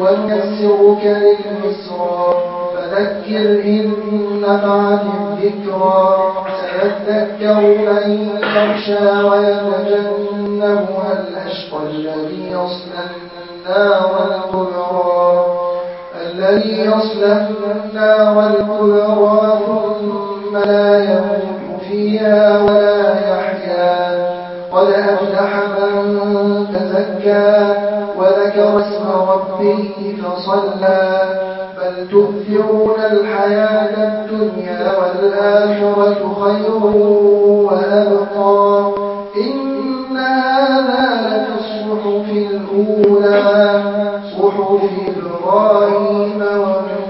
ونيسرك لليسرى فذكر إن نفعت الذكرى سيذكر من يخشى ويتجنبها الأشقى الذي يصلى النار الكبرى. الذي يصلى النار الكبرى ثم لا يموت فيها ولا يحيا. قد أفلح من تزكى وذكر اسم ربه فصلى. بل تؤثرون الحياة الدنيا والآخرة خير وأبقى. إن هذا لفي الصحف الأولى. صحف إبراهيم وموسى